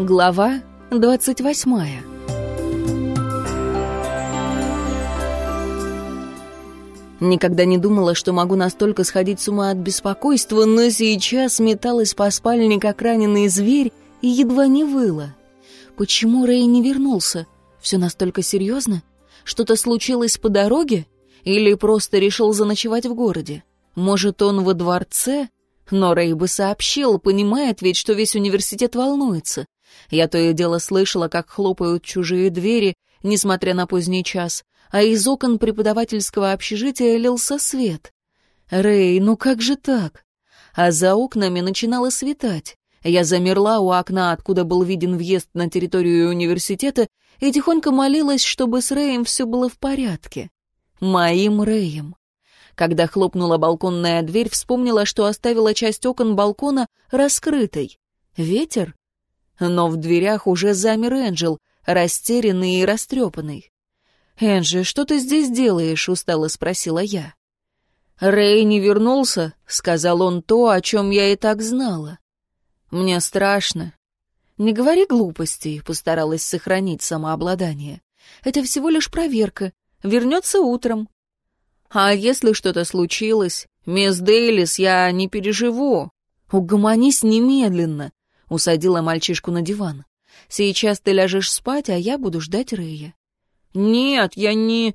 Глава двадцать восьмая Никогда не думала, что могу настолько сходить с ума от беспокойства, но сейчас металась по спальне, как раненый зверь, и едва не выла. Почему Рэй не вернулся? Все настолько серьезно? Что-то случилось по дороге? Или просто решил заночевать в городе? Может, он во дворце? Но Рэй бы сообщил, понимает ведь, что весь университет волнуется. Я то и дело слышала, как хлопают чужие двери, несмотря на поздний час, а из окон преподавательского общежития лился свет. «Рэй, ну как же так?» А за окнами начинало светать. Я замерла у окна, откуда был виден въезд на территорию университета, и тихонько молилась, чтобы с Рэем все было в порядке. Моим Рэем. Когда хлопнула балконная дверь, вспомнила, что оставила часть окон балкона раскрытой. Ветер? Но в дверях уже замер Энджел, растерянный и растрепанный. «Энджи, что ты здесь делаешь?» — устало спросила я. «Рэй не вернулся», — сказал он то, о чем я и так знала. «Мне страшно». «Не говори глупостей», — постаралась сохранить самообладание. «Это всего лишь проверка. Вернется утром». «А если что-то случилось? Мисс Дейлис, я не переживу». «Угомонись немедленно», — усадила мальчишку на диван. «Сейчас ты ляжешь спать, а я буду ждать Рэя». «Нет, я не...»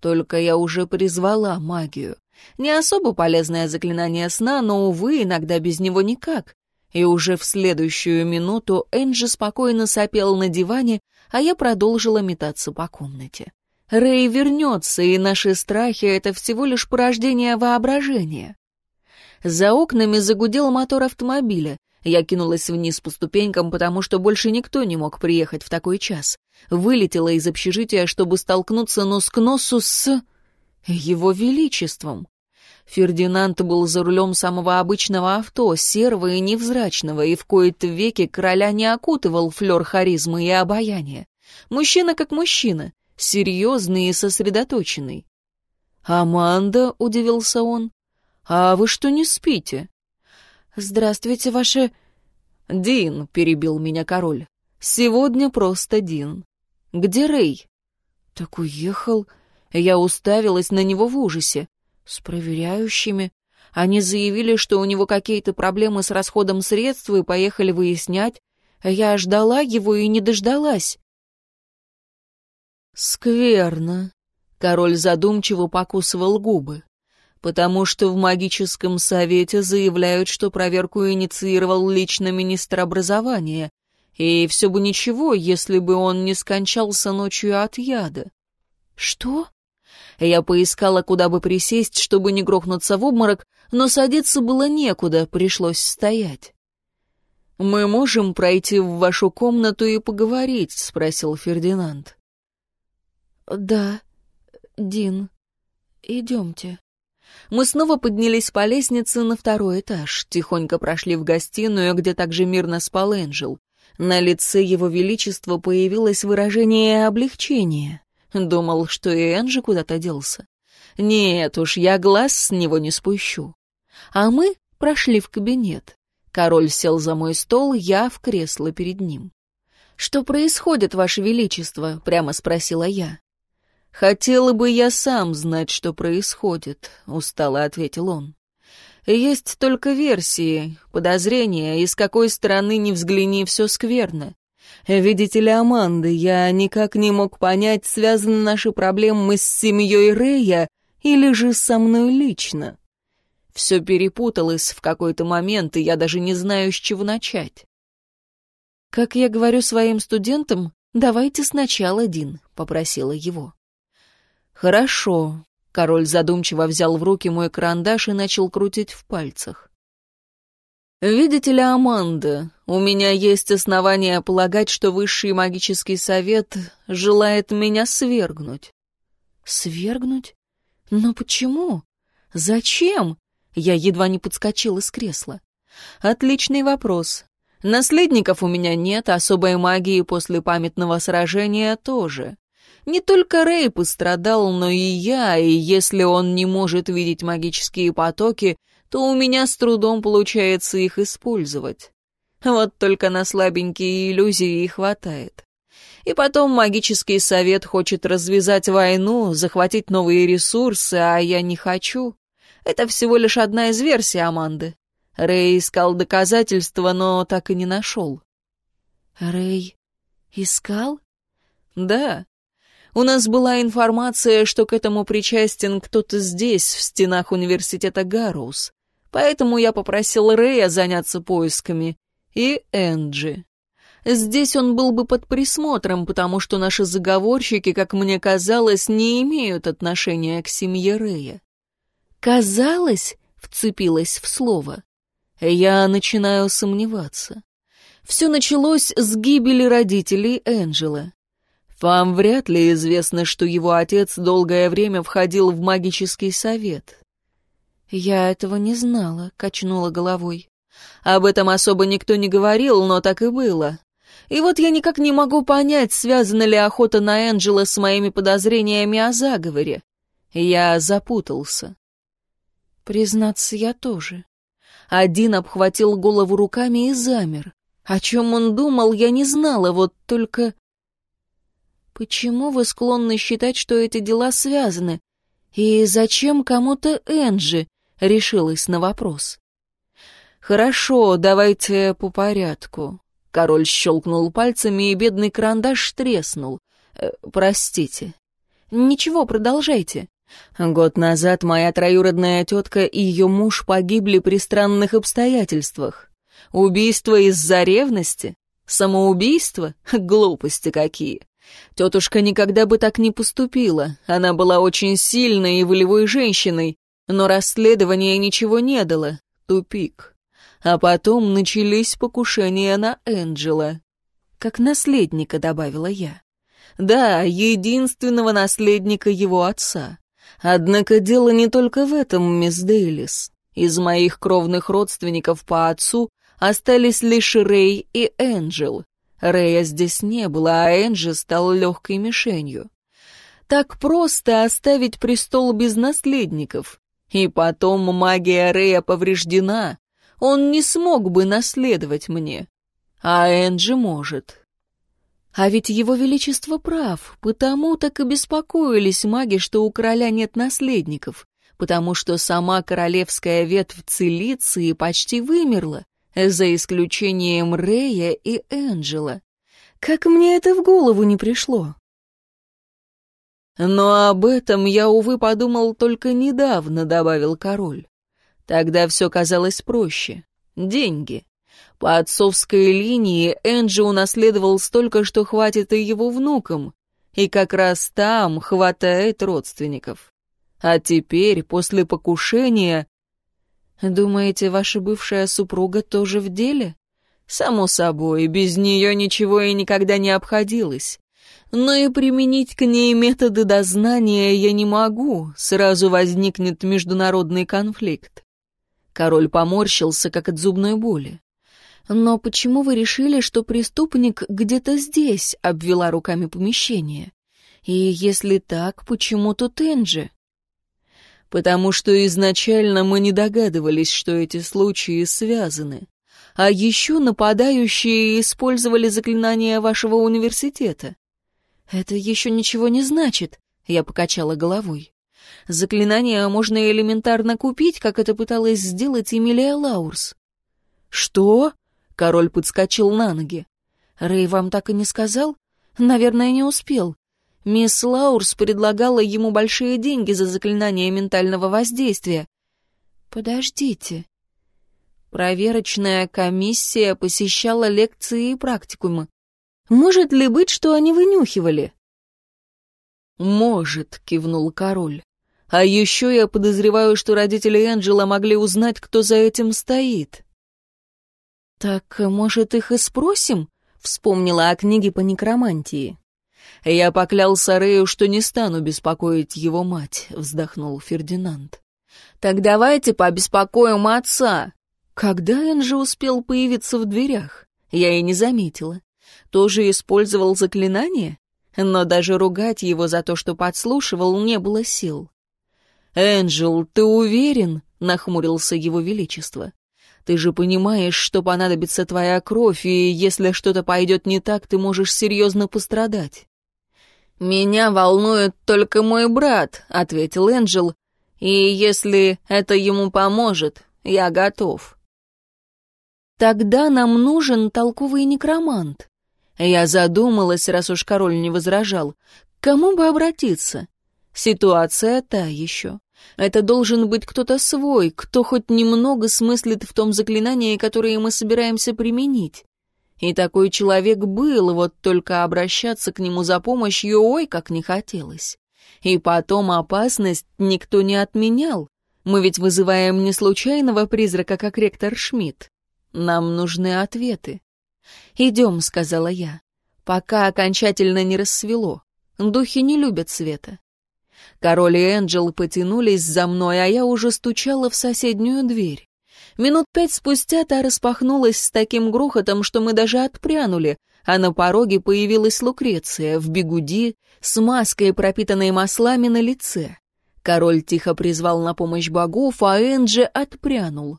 Только я уже призвала магию. Не особо полезное заклинание сна, но, увы, иногда без него никак. И уже в следующую минуту Энджи спокойно сопел на диване, а я продолжила метаться по комнате. Рэй вернется, и наши страхи — это всего лишь порождение воображения. За окнами загудел мотор автомобиля. Я кинулась вниз по ступенькам, потому что больше никто не мог приехать в такой час. Вылетела из общежития, чтобы столкнуться нос к носу с... Его Величеством. Фердинанд был за рулем самого обычного авто, серого и невзрачного, и в кои-то веки короля не окутывал флер харизмы и обаяния. Мужчина как мужчина, серьезный и сосредоточенный. «Аманда», — удивился он, — «а вы что, не спите?» «Здравствуйте, ваше...» «Дин», — перебил меня король. «Сегодня просто Дин. Где Рэй?» «Так уехал». Я уставилась на него в ужасе. «С проверяющими. Они заявили, что у него какие-то проблемы с расходом средств и поехали выяснять. Я ждала его и не дождалась». «Скверно», — король задумчиво покусывал губы потому что в магическом совете заявляют, что проверку инициировал лично министр образования, и все бы ничего, если бы он не скончался ночью от яда. Что? Я поискала, куда бы присесть, чтобы не грохнуться в обморок, но садиться было некуда, пришлось стоять. «Мы можем пройти в вашу комнату и поговорить?» — спросил Фердинанд. «Да, Дин, идемте». Мы снова поднялись по лестнице на второй этаж, тихонько прошли в гостиную, где также мирно спал Энджел. На лице его величества появилось выражение облегчения. Думал, что и Энджи куда-то делся. Нет уж, я глаз с него не спущу. А мы прошли в кабинет. Король сел за мой стол, я в кресло перед ним. «Что происходит, Ваше Величество?» — прямо спросила я. «Хотела бы я сам знать, что происходит», — устало ответил он. «Есть только версии, подозрения, и с какой стороны ни взгляни, все скверно. Видите ли, Аманды, я никак не мог понять, связаны наши проблемы с семьей Рея или же со мной лично. Все перепуталось в какой-то момент, и я даже не знаю, с чего начать». «Как я говорю своим студентам, давайте сначала, Дин», — попросила его. «Хорошо». Король задумчиво взял в руки мой карандаш и начал крутить в пальцах. «Видите ли, Аманда, у меня есть основания полагать, что Высший магический совет желает меня свергнуть». «Свергнуть? Но почему? Зачем?» Я едва не подскочила с кресла. «Отличный вопрос. Наследников у меня нет, особой магии после памятного сражения тоже. Не только Рэй пострадал, но и я, и если он не может видеть магические потоки, то у меня с трудом получается их использовать. Вот только на слабенькие иллюзии и хватает. И потом магический совет хочет развязать войну, захватить новые ресурсы, а я не хочу. Это всего лишь одна из версий Аманды. Рэй искал доказательства, но так и не нашел. Рэй искал? Да. У нас была информация, что к этому причастен кто-то здесь, в стенах университета Гарроуз. Поэтому я попросил Рэя заняться поисками. И Энджи. Здесь он был бы под присмотром, потому что наши заговорщики, как мне казалось, не имеют отношения к семье Рэя. «Казалось?» — вцепилась в слово. Я начинаю сомневаться. Все началось с гибели родителей Энджела. Вам вряд ли известно, что его отец долгое время входил в магический совет. Я этого не знала, качнула головой. Об этом особо никто не говорил, но так и было. И вот я никак не могу понять, связана ли охота на Энджела с моими подозрениями о заговоре. Я запутался. Признаться, я тоже. Один обхватил голову руками и замер. О чем он думал, я не знала, вот только... Почему вы склонны считать, что эти дела связаны? И зачем кому-то Энджи? Решилась на вопрос. Хорошо, давайте по порядку. Король щелкнул пальцами, и бедный карандаш треснул. Э, «Простите». «Ничего, продолжайте». Год назад моя троюродная тетка и ее муж погибли при странных обстоятельствах. Убийство из-за ревности? Самоубийство? Глупости какие. Тетушка никогда бы так не поступила. Она была очень сильной и волевой женщиной, но расследование ничего не дало. Тупик а потом начались покушения на Энджела. Как наследника, добавила я. Да, единственного наследника его отца. Однако дело не только в этом, мисс Дейлис. Из моих кровных родственников по отцу остались лишь Рэй и Энджел. Рэя здесь не было, а Энджи стал легкой мишенью. Так просто оставить престол без наследников. И потом магия Рэя повреждена, он не смог бы наследовать мне. А Энджи может. А ведь его величество прав, потому так и беспокоились маги, что у короля нет наследников, потому что сама королевская ветвь Цилиции почти вымерла, за исключением Рея и Энджела. Как мне это в голову не пришло? Но об этом я, увы, подумал только недавно, добавил король. Тогда все казалось проще. Деньги. По отцовской линии Энджи унаследовал столько, что хватит и его внукам. И как раз там хватает родственников. А теперь, после покушения... Думаете, ваша бывшая супруга тоже в деле? Само собой, без нее ничего и никогда не обходилось. Но и применить к ней методы дознания я не могу, сразу возникнет международный конфликт. Король поморщился, как от зубной боли. «Но почему вы решили, что преступник где-то здесь?» — обвела руками помещение. «И если так, почему тут Энджи?» «Потому что изначально мы не догадывались, что эти случаи связаны. А еще нападающие использовали заклинания вашего университета». «Это еще ничего не значит», — я покачала головой. Заклинание можно элементарно купить, как это пыталась сделать Эмилия Лаурс. «Что?» — король подскочил на ноги. «Рэй вам так и не сказал? Наверное, не успел. Мисс Лаурс предлагала ему большие деньги за заклинание ментального воздействия. Подождите. Проверочная комиссия посещала лекции и практикумы. Может ли быть, что они вынюхивали? «Может», — кивнул король. А еще я подозреваю, что родители Энджела могли узнать, кто за этим стоит. «Так, может, их и спросим?» — вспомнила о книге по некромантии. «Я поклялся Рэю, что не стану беспокоить его мать», — вздохнул Фердинанд. «Так давайте побеспокоим отца». Когда Энджи успел появиться в дверях? Я и не заметила. Тоже использовал заклинание? Но даже ругать его за то, что подслушивал, не было сил. «Энджел, ты уверен?» — нахмурился его величество. Ты же понимаешь, что понадобится твоя кровь, и если что-то пойдет не так, ты можешь серьезно пострадать». «Меня волнует только мой брат», — ответил Энджел, «и если это ему поможет, я готов». «Тогда нам нужен толковый некромант». Я задумалась, раз уж король не возражал. К кому бы обратиться? Ситуация та еще. Это должен быть кто-то свой, кто хоть немного смыслит в том заклинании, которое мы собираемся применить. И такой человек был, вот только обращаться к нему за помощью ой как не хотелось. И потом опасность никто не отменял. Мы ведь вызываем не случайного призрака, как ректор Шмидт. Нам нужны ответы. «Идем», — сказала я, — «пока окончательно не рассвело. Духи не любят света. Король и Энджел потянулись за мной, а я уже стучала в соседнюю дверь. Минут пять спустя та распахнулась с таким грохотом, что мы даже отпрянули, а на пороге появилась Лукреция в бегуди с маской, пропитанной маслами на лице. Король тихо призвал на помощь богов, а Энджи отпрянул.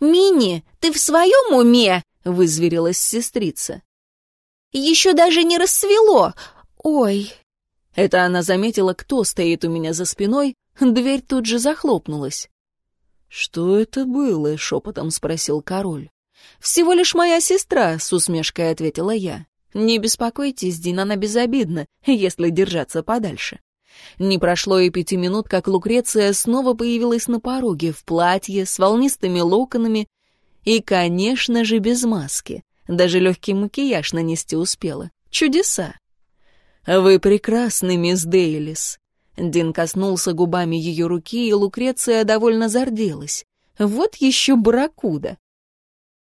«Мини, ты в своем уме?» — вызверилась сестрица. «Еще даже не рассвело! Ой!» Это она заметила, кто стоит у меня за спиной, дверь тут же захлопнулась. «Что это было?» — шепотом спросил король. «Всего лишь моя сестра», — с усмешкой ответила я. «Не беспокойтесь, Дин, она безобидна, если держаться подальше». Не прошло и пяти минут, как Лукреция снова появилась на пороге, в платье, с волнистыми локонами и, конечно же, без маски. Даже легкий макияж нанести успела. Чудеса! «Вы прекрасны, мисс Дейлис». Дин коснулся губами ее руки, и Лукреция довольно зарделась. «Вот еще барракуда».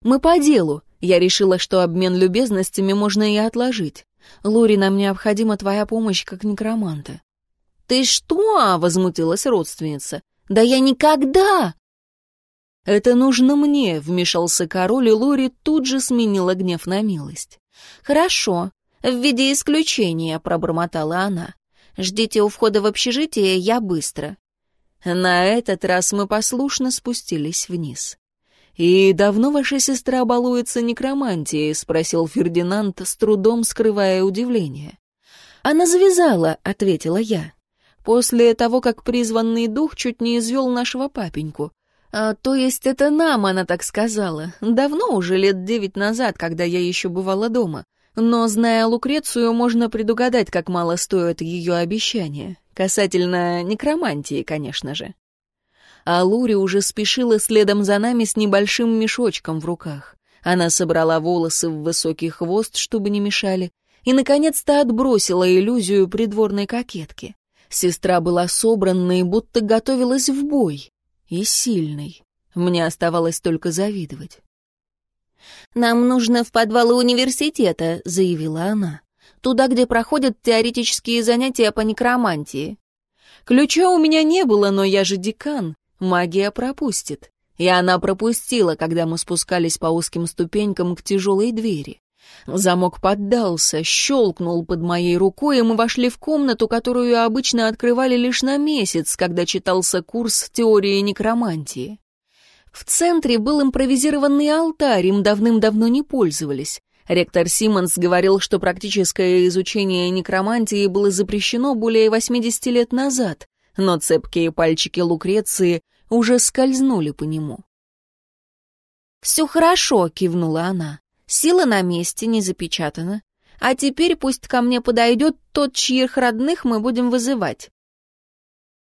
«Мы по делу. Я решила, что обмен любезностями можно и отложить. Лори, нам необходима твоя помощь как некроманта». «Ты что?» — возмутилась родственница. «Да я никогда!» «Это нужно мне», — вмешался король, и Лори тут же сменила гнев на милость. «Хорошо, в виде исключения», — пробормотала она. «Ждите у входа в общежитие, я быстро». На этот раз мы послушно спустились вниз. «И давно ваша сестра балуется некромантией?» — спросил Фердинанд, с трудом скрывая удивление. «Она завязала», — ответила я. «После того, как призванный дух чуть не извел нашего папеньку. А, то есть это нам она так сказала. Давно уже, лет девять назад, когда я еще бывала дома. Но, зная Лукрецию, можно предугадать, как мало стоят ее обещания. Касательно некромантии, конечно же. А Лури уже спешила следом за нами с небольшим мешочком в руках. Она собрала волосы в высокий хвост, чтобы не мешали, и, наконец-то, отбросила иллюзию придворной кокетки. Сестра была собранной, будто готовилась в бой. И сильной. Мне оставалось только завидовать. «Нам нужно в подвалы университета», — заявила она. «Туда, где проходят теоретические занятия по некромантии». «Ключа у меня не было, но я же декан. Магия пропустит». И она пропустила, когда мы спускались по узким ступенькам к тяжелой двери. Замок поддался, щелкнул под моей рукой, и мы вошли в комнату, которую обычно открывали лишь на месяц, когда читался курс теории некромантии. В центре был импровизированный алтарь, им давным-давно не пользовались. Ректор Симмонс говорил, что практическое изучение некромантии было запрещено более 80 лет назад, но цепкие пальчики Лукреции уже скользнули по нему. «Все хорошо», — кивнула она. «Сила на месте, не запечатана. А теперь пусть ко мне подойдет тот, чьих родных мы будем вызывать».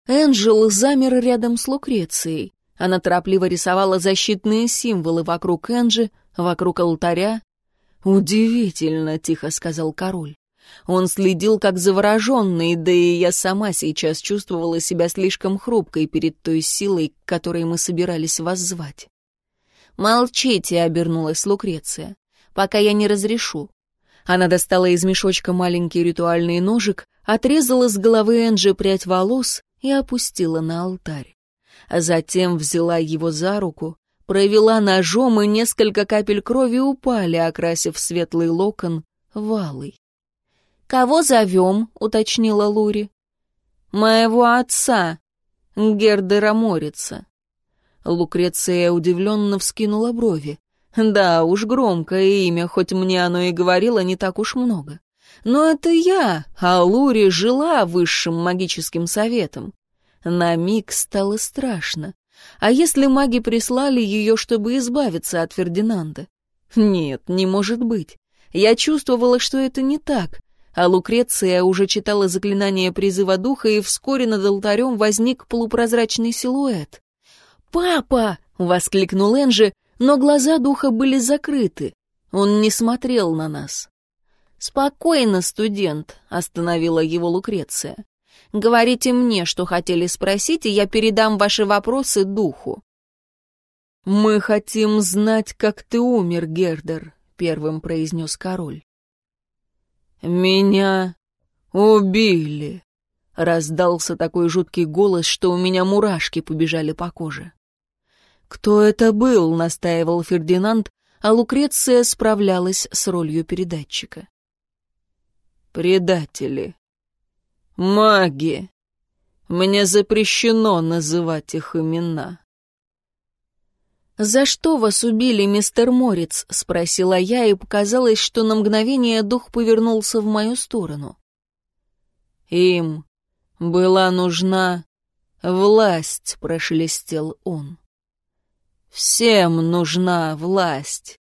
Энджел замер рядом с Лукрецией. Она торопливо рисовала защитные символы вокруг Энджи, вокруг алтаря. «Удивительно», — тихо сказал король. Он следил как завороженный, да и я сама сейчас чувствовала себя слишком хрупкой перед той силой, к которой мы собирались вас звать. «Молчите», — обернулась Лукреция, — «пока я не разрешу». Она достала из мешочка маленький ритуальный ножик, отрезала с головы Энджи прядь волос и опустила на алтарь затем взяла его за руку, провела ножом, и несколько капель крови упали, окрасив светлый локон валой. «Кого зовем?» — уточнила Лури. «Моего отца, Гердера Морица». Лукреция удивленно вскинула брови. Да уж, громкое имя, хоть мне оно и говорило не так уж много. Но это я, а Лури жила высшим магическим советом. На миг стало страшно. А если маги прислали ее, чтобы избавиться от Фердинанда? Нет, не может быть. Я чувствовала, что это не так. А Лукреция уже читала заклинание призыва духа, и вскоре над алтарем возник полупрозрачный силуэт. «Папа!» — воскликнул Энджи, но глаза духа были закрыты. Он не смотрел на нас. «Спокойно, студент», — остановила его Лукреция. «Говорите мне, что хотели спросить, и я передам ваши вопросы духу». «Мы хотим знать, как ты умер, Гердер», — первым произнес король. «Меня убили», — раздался такой жуткий голос, что у меня мурашки побежали по коже. «Кто это был?» — настаивал Фердинанд, а Лукреция справлялась с ролью передатчика. «Предатели. Маги. Мне запрещено называть их имена». «За что вас убили, мистер Морец?» — спросила я, и показалось, что на мгновение дух повернулся в мою сторону. «Им была нужна власть», — прошелестел он. Всем нужна власть.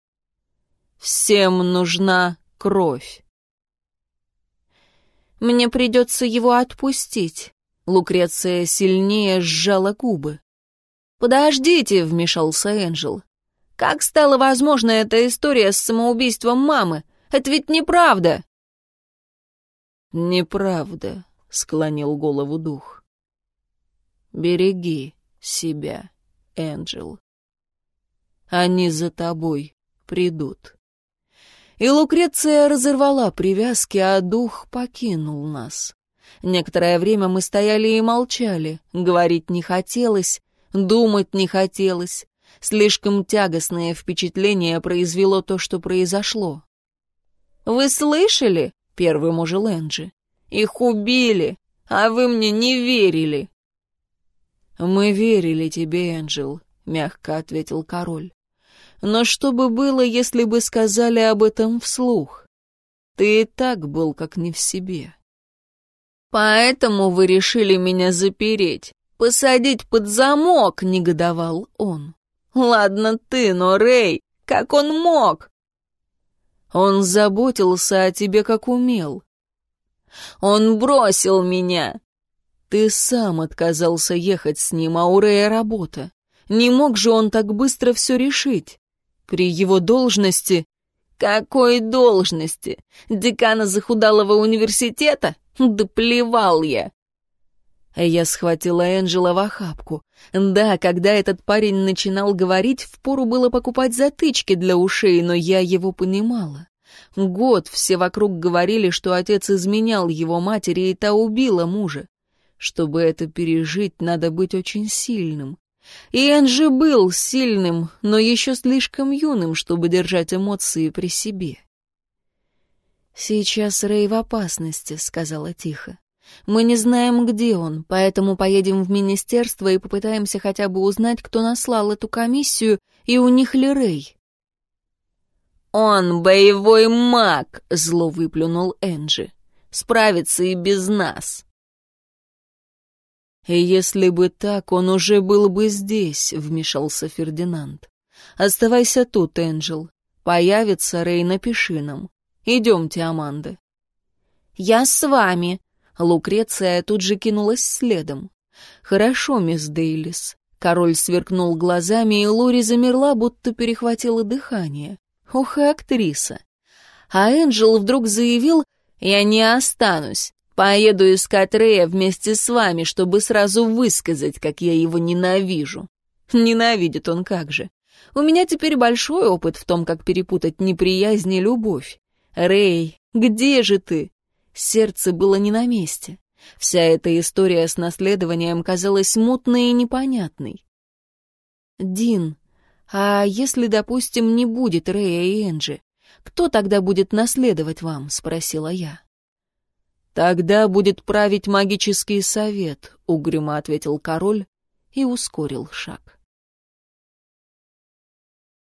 Всем нужна кровь. Мне придется его отпустить. Лукреция сильнее сжала губы. «Подождите», — вмешался Энджел. «Как стала возможна эта история с самоубийством мамы? Это ведь неправда!» «Неправда», — склонил голову дух. «Береги себя, Энджел». Они за тобой придут. И Лукреция разорвала привязки, а дух покинул нас. Некоторое время мы стояли и молчали, говорить не хотелось, думать не хотелось. Слишком тягостное впечатление произвело то, что произошло. «Вы слышали?» — первым ужил Энджи. «Их убили, а вы мне не верили». «Мы верили тебе, Энджел», — мягко ответил король. Но что бы было, если бы сказали об этом вслух? Ты и так был как не в себе. Поэтому вы решили меня запереть, посадить под замок, негодовал он. Ладно ты, но Рэй, как он мог? Он заботился о тебе, как умел. Он бросил меня. Ты сам отказался ехать с ним, а у Рэя работа. Не мог же он так быстро все решить. При его должности... Какой должности? Декана захудалого университета? Да плевал я. Я схватила Энджела в охапку. Да, когда этот парень начинал говорить, впору было покупать затычки для ушей, но я его понимала. Год все вокруг говорили, что отец изменял его матери, и та убила мужа. Чтобы это пережить, надо быть очень сильным. И Энджи был сильным, но еще слишком юным, чтобы держать эмоции при себе. «Сейчас Рэй в опасности», — сказала тихо. «Мы не знаем, где он, поэтому поедем в министерство и попытаемся хотя бы узнать, кто наслал эту комиссию, и у них ли Рэй». «Он боевой маг», — зло выплюнул Энджи. «Справится и без нас». «И если бы так, он уже был бы здесь», — вмешался Фердинанд. «Оставайся тут, Энджел. Появится Рэй, напиши нам. Идемте, Аманда». «Я с вами», — Лукреция тут же кинулась следом. «Хорошо, мисс Дейлис». Король сверкнул глазами, и Лори замерла, будто перехватила дыхание. Ох и актриса. А Энджел вдруг заявил, «Я не останусь. Поеду искать Рея вместе с вами, чтобы сразу высказать, как я его ненавижу. Ненавидит он как же. У меня теперь большой опыт в том, как перепутать неприязнь и любовь. Рэй, где же ты? Сердце было не на месте. Вся эта история с наследованием казалась мутной и непонятной. Дин, а если, допустим, не будет Рэя и Энджи, кто тогда будет наследовать вам? спросила я. «Тогда будет править магический совет», — угрюмо ответил король и ускорил шаг.